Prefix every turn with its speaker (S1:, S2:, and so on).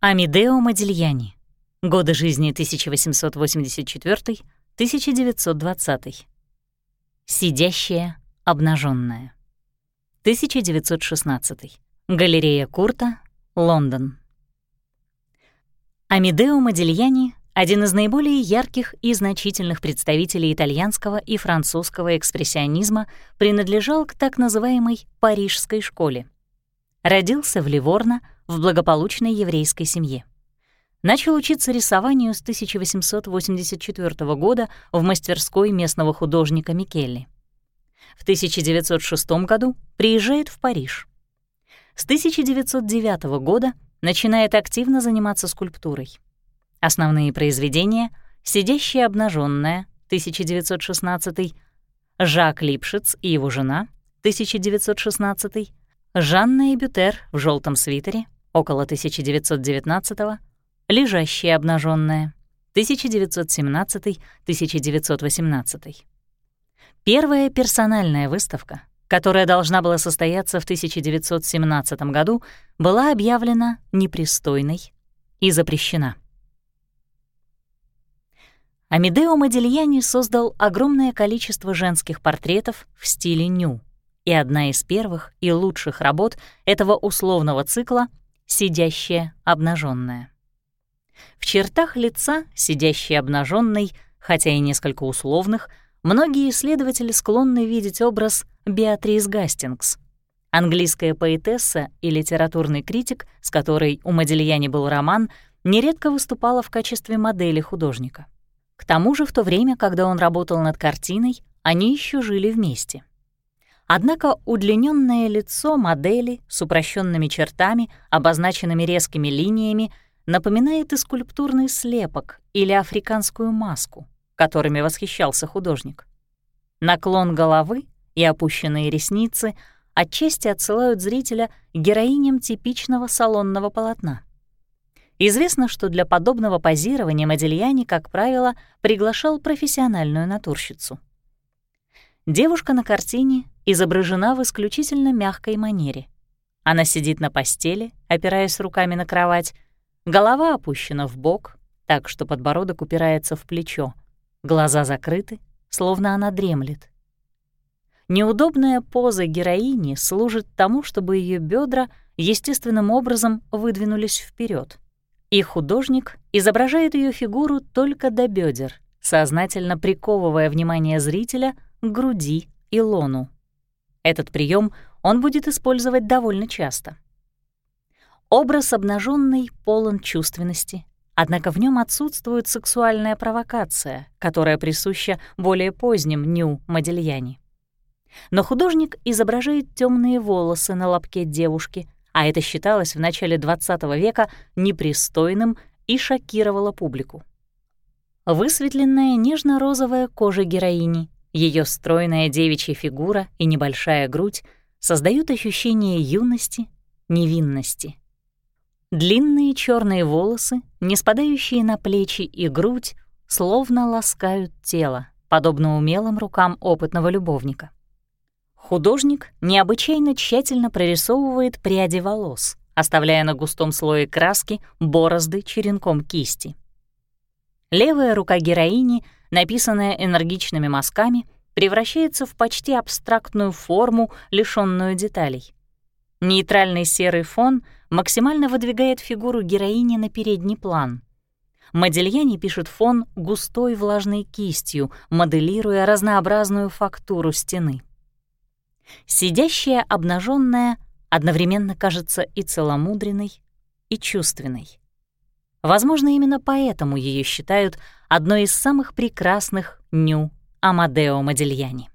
S1: Амедео Модильяни. Годы жизни 1884-1920. Сидящая, обнаженная. 1916. Галерея Курта, Лондон. Амедео Модильяни — один из наиболее ярких и значительных представителей итальянского и французского экспрессионизма, принадлежал к так называемой «парижской школе». Родился в Ливорно в благополучной еврейской семье. Начал учиться рисованию с 1884 года в мастерской местного художника Микелли. В 1906 году приезжает в Париж. С 1909 года начинает активно заниматься скульптурой. Основные произведения «Сидящая обнаженная» 1916, Жак Липшиц и его жена 1916, Жанна и Бютер в желтом свитере около 1919, Лежащая обнаженная 1917-1918. Первая персональная выставка, которая должна была состояться в 1917 году, была объявлена непристойной и запрещена. Амедео Модильяни создал огромное количество женских портретов в стиле ню, и одна из первых и лучших работ этого условного цикла — «Сидящая обнаженная». В чертах лица, сидящей обнаженной, хотя и несколько условных, многие исследователи склонны видеть образ Беатрис Гастингс, английская поэтесса и литературный критик, с которой у Модильяни был роман, нередко выступала в качестве модели художника. К тому же в то время, когда он работал над картиной, они еще жили вместе. Однако удлиненное лицо модели с упрощенными чертами, обозначенными резкими линиями, напоминает и скульптурный слепок или африканскую маску, которыми восхищался художник. Наклон головы и опущенные ресницы отчасти отсылают зрителя героиням типичного салонного полотна. Известно, что для подобного позирования Модильяни, как правило, приглашал профессиональную натурщицу. Девушка на картине изображена в исключительно мягкой манере. Она сидит на постели, опираясь руками на кровать, голова опущена в бок, так что подбородок упирается в плечо, глаза закрыты, словно она дремлет. Неудобная поза героини служит тому, чтобы ее бедра естественным образом выдвинулись вперед и художник изображает ее фигуру только до бедер, сознательно приковывая внимание зрителя к груди и лону. Этот прием он будет использовать довольно часто. Образ обнаженный полон чувственности, однако в нем отсутствует сексуальная провокация, которая присуща более поздним Ню Модильяни. Но художник изображает темные волосы на лобке девушки — а это считалось в начале XX века непристойным и шокировало публику. Высветленная нежно-розовая кожа героини, ее стройная девичья фигура и небольшая грудь создают ощущение юности, невинности. Длинные черные волосы, не спадающие на плечи и грудь, словно ласкают тело, подобно умелым рукам опытного любовника. Художник необычайно тщательно прорисовывает пряди волос, оставляя на густом слое краски борозды черенком кисти. Левая рука героини, написанная энергичными мазками, превращается в почти абстрактную форму, лишённую деталей. Нейтральный серый фон максимально выдвигает фигуру героини на передний план. Модельяне пишет фон густой влажной кистью, моделируя разнообразную фактуру стены. Сидящая обнаженная одновременно кажется и целомудренной, и чувственной. Возможно, именно поэтому ее считают одной из самых прекрасных ню Амадео Модильяни.